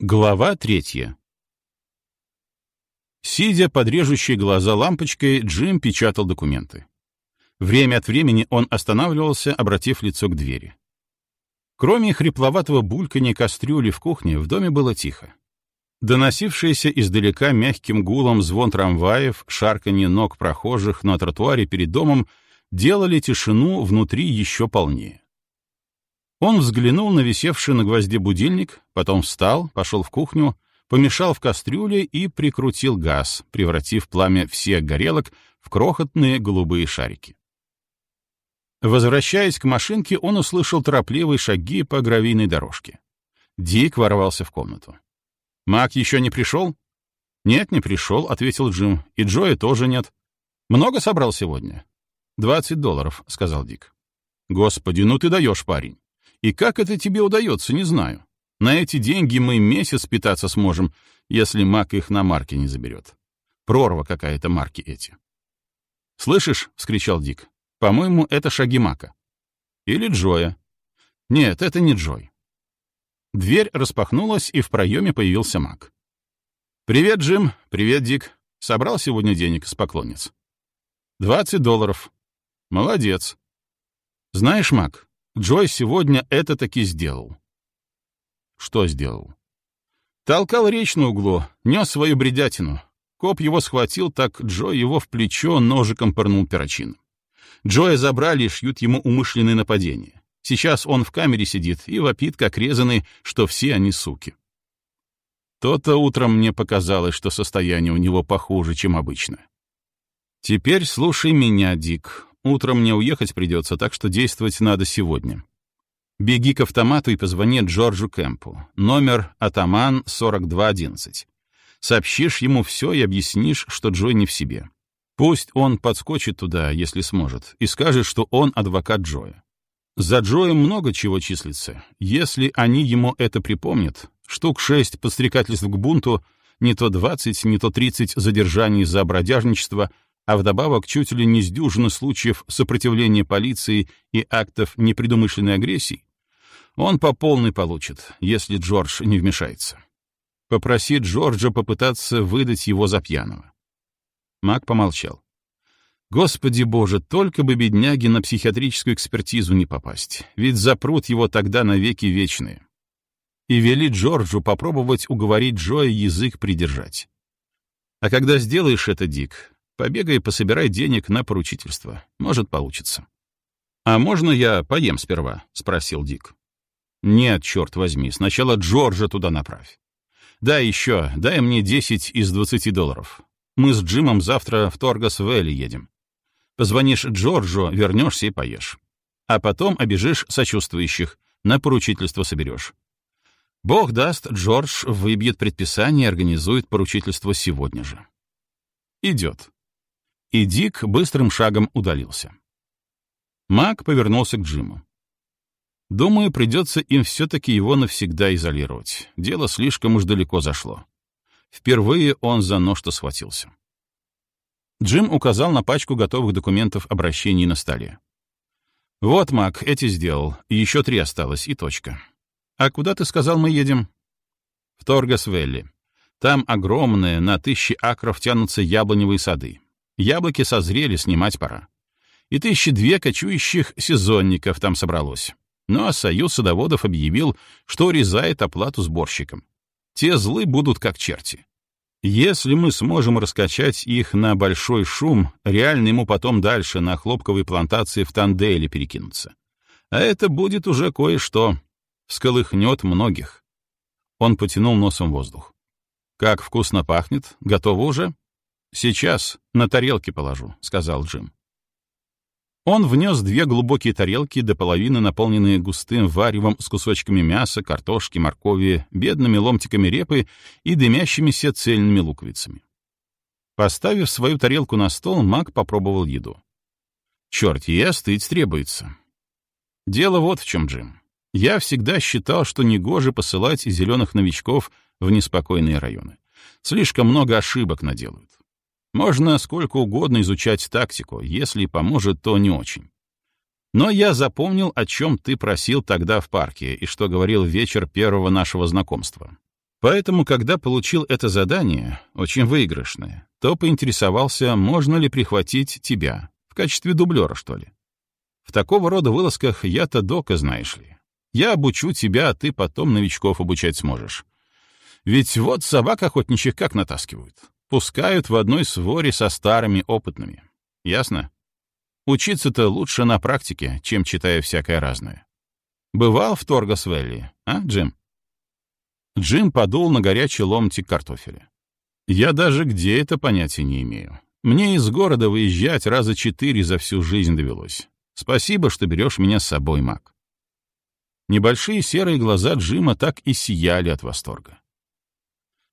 Глава третья. Сидя под режущей глаза лампочкой, Джим печатал документы. Время от времени он останавливался, обратив лицо к двери. Кроме хрипловатого бульканья кастрюли в кухне, в доме было тихо. Доносившийся издалека мягким гулом звон трамваев, шарканье ног прохожих на тротуаре перед домом делали тишину внутри еще полнее. Он взглянул на висевший на гвозде будильник, потом встал, пошел в кухню, помешал в кастрюле и прикрутил газ, превратив пламя всех горелок в крохотные голубые шарики. Возвращаясь к машинке, он услышал торопливые шаги по гравийной дорожке. Дик ворвался в комнату. «Мак еще не пришел?» «Нет, не пришел», — ответил Джим. «И Джоя тоже нет». «Много собрал сегодня?» «Двадцать долларов», — сказал Дик. «Господи, ну ты даешь, парень. И как это тебе удается, не знаю. На эти деньги мы месяц питаться сможем, если Мак их на марке не заберет. Прорва какая-то марки эти. «Слышишь?» — вскричал Дик. «По-моему, это шаги Мака». «Или Джоя». «Нет, это не Джой». Дверь распахнулась, и в проеме появился Мак. «Привет, Джим. Привет, Дик. Собрал сегодня денег с поклонниц?» «Двадцать долларов». «Молодец». «Знаешь, Мак, Джой сегодня это таки сделал. Что сделал? Толкал речь на углу, нес свою бредятину. Коп его схватил, так Джо его в плечо ножиком пырнул перочином. Джоя забрали и шьют ему умышленное нападение. Сейчас он в камере сидит и вопит, как резанный, что все они суки. То-то утром мне показалось, что состояние у него похуже, чем обычно. Теперь слушай меня, Дик. Утром мне уехать придется, так что действовать надо сегодня. Беги к автомату и позвони Джорджу Кэмпу. Номер Атаман 4211. Сообщишь ему все и объяснишь, что Джой не в себе. Пусть он подскочит туда, если сможет, и скажет, что он адвокат Джоя. За Джоем много чего числится. Если они ему это припомнят, штук шесть подстрекательств к бунту, не то двадцать, не то тридцать задержаний за бродяжничество — а вдобавок чуть ли не с дюжины случаев сопротивления полиции и актов непредумышленной агрессии, он по полной получит, если Джордж не вмешается. Попроси Джорджа попытаться выдать его за пьяного. Мак помолчал. Господи боже, только бы бедняги на психиатрическую экспертизу не попасть, ведь запрут его тогда навеки вечные. И вели Джорджу попробовать уговорить Джоя язык придержать. А когда сделаешь это, Дик, Побегай пособирай денег на поручительство. Может, получится. «А можно я поем сперва?» — спросил Дик. «Нет, черт возьми, сначала Джорджа туда направь. Да, еще, дай мне 10 из 20 долларов. Мы с Джимом завтра в Торгас-Вэлли едем. Позвонишь Джорджу, вернешься и поешь. А потом обижишь сочувствующих, на поручительство соберешь. Бог даст, Джордж выбьет предписание и организует поручительство сегодня же. Идет и Дик быстрым шагом удалился. Мак повернулся к Джиму. «Думаю, придется им все-таки его навсегда изолировать. Дело слишком уж далеко зашло. Впервые он за нож-то схватился». Джим указал на пачку готовых документов обращений на столе. «Вот, Мак, эти сделал. Еще три осталось, и точка. А куда, ты сказал, мы едем?» «В Торгасвелли. Там огромные, на тысячи акров тянутся яблоневые сады. Яблоки созрели, снимать пора. И тысячи две кочующих сезонников там собралось. Ну а союз садоводов объявил, что резает оплату сборщикам. Те злы будут как черти. Если мы сможем раскачать их на большой шум, реально ему потом дальше на хлопковой плантации в Танделе перекинуться. А это будет уже кое-что. Всколыхнет многих. Он потянул носом воздух. «Как вкусно пахнет? Готово уже?» «Сейчас на тарелке положу», — сказал Джим. Он внес две глубокие тарелки до половины, наполненные густым варевом с кусочками мяса, картошки, моркови, бедными ломтиками репы и дымящимися цельными луковицами. Поставив свою тарелку на стол, Мак попробовал еду. «Черт, ей остыть требуется». «Дело вот в чем, Джим. Я всегда считал, что негоже посылать зеленых новичков в неспокойные районы. Слишком много ошибок наделают. Можно сколько угодно изучать тактику, если поможет, то не очень. Но я запомнил, о чем ты просил тогда в парке и что говорил вечер первого нашего знакомства. Поэтому, когда получил это задание, очень выигрышное, то поинтересовался, можно ли прихватить тебя, в качестве дублера, что ли. В такого рода вылазках я-то дока, знаешь ли. Я обучу тебя, а ты потом новичков обучать сможешь. Ведь вот собак охотничьих как натаскивают. Пускают в одной своре со старыми опытными. Ясно? Учиться-то лучше на практике, чем читая всякое разное. Бывал в Торгасвелли, а, Джим? Джим подул на горячий ломтик картофеля. Я даже где это понятия не имею. Мне из города выезжать раза четыре за всю жизнь довелось. Спасибо, что берешь меня с собой, Мак. Небольшие серые глаза Джима так и сияли от восторга.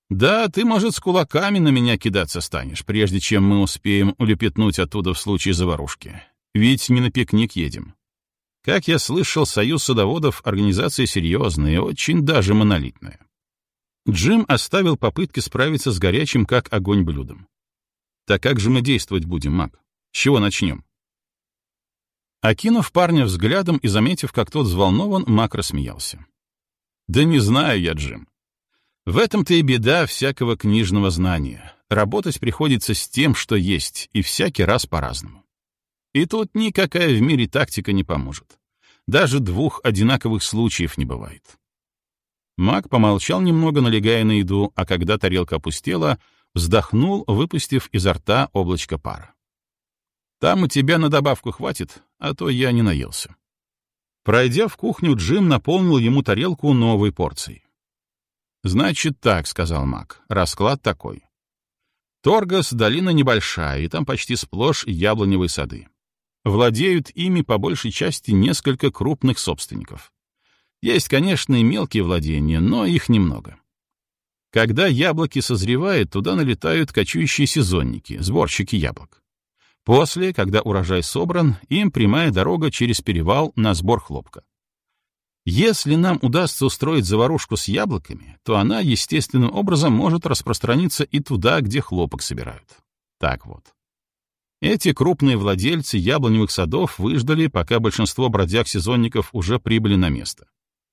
«Да, ты, может, с кулаками на меня кидаться станешь, прежде чем мы успеем улепетнуть оттуда в случае заварушки. Ведь не на пикник едем. Как я слышал, союз садоводов — организация серьезная и очень даже монолитная. Джим оставил попытки справиться с горячим, как огонь, блюдом. Так как же мы действовать будем, Мак? С чего начнем? Окинув парня взглядом и заметив, как тот взволнован, Мак рассмеялся. «Да не знаю я, Джим. В этом-то и беда всякого книжного знания. Работать приходится с тем, что есть, и всякий раз по-разному. И тут никакая в мире тактика не поможет. Даже двух одинаковых случаев не бывает. Мак помолчал немного, налегая на еду, а когда тарелка опустела, вздохнул, выпустив изо рта облачко пара. «Там у тебя на добавку хватит, а то я не наелся». Пройдя в кухню, Джим наполнил ему тарелку новой порцией. «Значит так», — сказал Мак, — «расклад такой. Торгас — долина небольшая, и там почти сплошь яблоневые сады. Владеют ими по большей части несколько крупных собственников. Есть, конечно, и мелкие владения, но их немного. Когда яблоки созревают, туда налетают кочующие сезонники, сборщики яблок. После, когда урожай собран, им прямая дорога через перевал на сбор хлопка. Если нам удастся устроить заварушку с яблоками, то она естественным образом может распространиться и туда, где хлопок собирают. Так вот. Эти крупные владельцы яблоневых садов выждали, пока большинство бродяг-сезонников уже прибыли на место.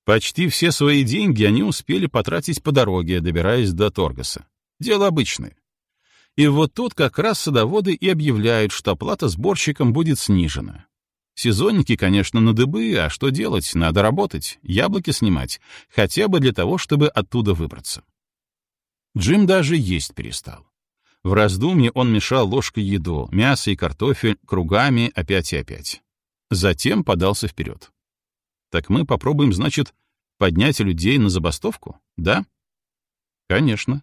Почти все свои деньги они успели потратить по дороге, добираясь до Торгаса. Дело обычное. И вот тут как раз садоводы и объявляют, что оплата сборщикам будет снижена. Сезонники, конечно, на дыбы, а что делать? Надо работать, яблоки снимать, хотя бы для того, чтобы оттуда выбраться. Джим даже есть перестал. В раздумье он мешал ложкой еду, мясо и картофель, кругами опять и опять. Затем подался вперед. Так мы попробуем, значит, поднять людей на забастовку, да? Конечно.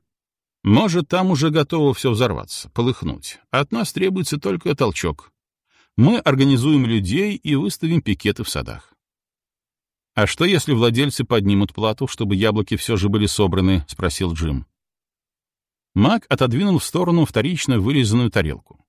Может, там уже готово все взорваться, полыхнуть. От нас требуется только толчок. Мы организуем людей и выставим пикеты в садах. «А что, если владельцы поднимут плату, чтобы яблоки все же были собраны?» — спросил Джим. Мак отодвинул в сторону вторично вырезанную тарелку.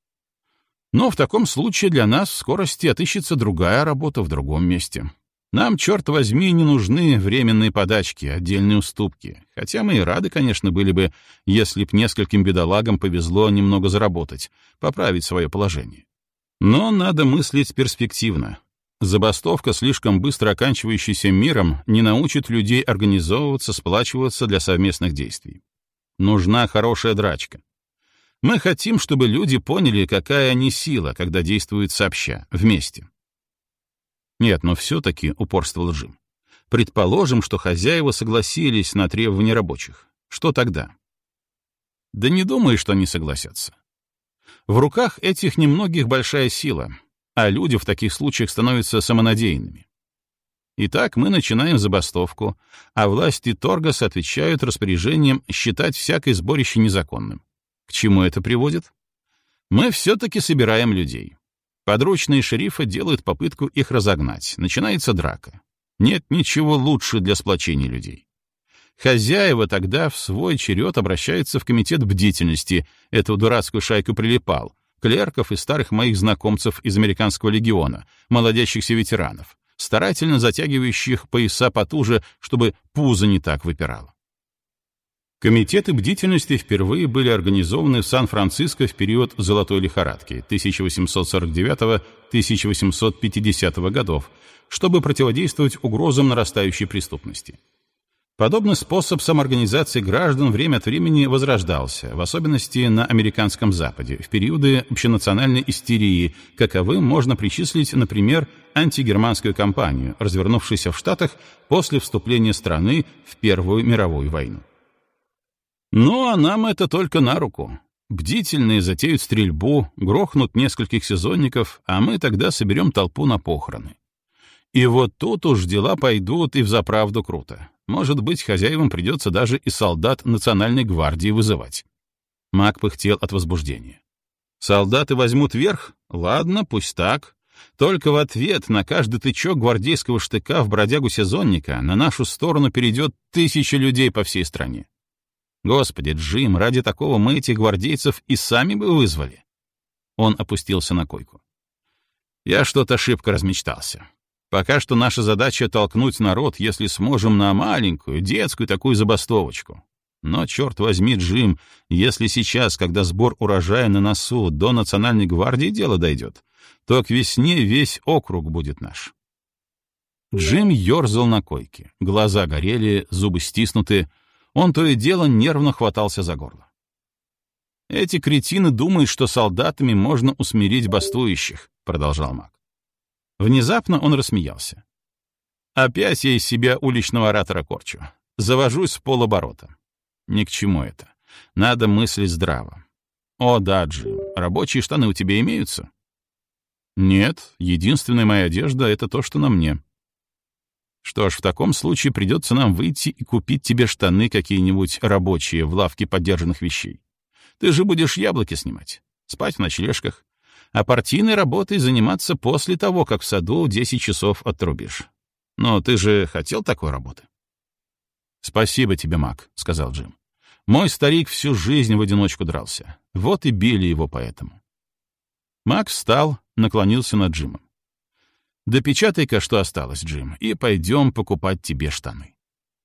«Но в таком случае для нас в скорости отыщется другая работа в другом месте. Нам, черт возьми, не нужны временные подачки, отдельные уступки, хотя мы и рады, конечно, были бы, если б нескольким бедолагам повезло немного заработать, поправить свое положение. Но надо мыслить перспективно. Забастовка, слишком быстро оканчивающаяся миром, не научит людей организовываться, сплачиваться для совместных действий. Нужна хорошая драчка. Мы хотим, чтобы люди поняли, какая они сила, когда действуют сообща, вместе. Нет, но все-таки, — упорствовал Джим, — предположим, что хозяева согласились на требования рабочих. Что тогда? Да не думаю, что они согласятся. В руках этих немногих большая сила, а люди в таких случаях становятся самонадеянными. Итак, мы начинаем забастовку, а власти Торгас отвечают распоряжением считать всякое сборище незаконным. К чему это приводит? Мы все-таки собираем людей. Подручные шерифа делают попытку их разогнать. Начинается драка. Нет ничего лучше для сплочения людей. Хозяева тогда в свой черед обращаются в комитет бдительности, эту дурацкую шайку прилипал, клерков и старых моих знакомцев из американского легиона, молодящихся ветеранов, старательно затягивающих пояса потуже, чтобы пузо не так выпирало. Комитеты бдительности впервые были организованы в Сан-Франциско в период Золотой лихорадки 1849-1850 годов, чтобы противодействовать угрозам нарастающей преступности. Подобный способ самоорганизации граждан время от времени возрождался, в особенности на американском Западе, в периоды общенациональной истерии, каковым можно причислить, например, антигерманскую кампанию, развернувшуюся в Штатах после вступления страны в Первую мировую войну. Ну, а нам это только на руку. Бдительные затеют стрельбу, грохнут нескольких сезонников, а мы тогда соберем толпу на похороны. И вот тут уж дела пойдут и взаправду круто. Может быть, хозяевам придется даже и солдат Национальной гвардии вызывать. Маг пыхтел от возбуждения. Солдаты возьмут верх? Ладно, пусть так. Только в ответ на каждый тычок гвардейского штыка в бродягу сезонника на нашу сторону перейдет тысяча людей по всей стране. Господи, Джим, ради такого мы этих гвардейцев и сами бы вызвали. Он опустился на койку. Я что-то шибко размечтался. Пока что наша задача — толкнуть народ, если сможем, на маленькую, детскую такую забастовочку. Но, черт возьми, Джим, если сейчас, когда сбор урожая на носу, до Национальной гвардии дело дойдет, то к весне весь округ будет наш. Джим ерзал на койке. Глаза горели, зубы стиснуты. Он то и дело нервно хватался за горло. «Эти кретины думают, что солдатами можно усмирить бастующих», — продолжал маг. Внезапно он рассмеялся. Опять я из себя уличного оратора корчу. Завожусь с полоборота. Ни к чему это. Надо мыслить здраво. О, да, Джим, рабочие штаны у тебя имеются? Нет, единственная моя одежда — это то, что на мне. Что ж, в таком случае придется нам выйти и купить тебе штаны какие-нибудь рабочие в лавке поддержанных вещей. Ты же будешь яблоки снимать, спать в ночлежках, а партийной работой заниматься после того, как в саду 10 часов отрубишь. Но ты же хотел такой работы? «Спасибо тебе, Мак», — сказал Джим. «Мой старик всю жизнь в одиночку дрался. Вот и били его поэтому». Мак встал, наклонился над Джимом. «Допечатай-ка, что осталось, Джим, и пойдем покупать тебе штаны».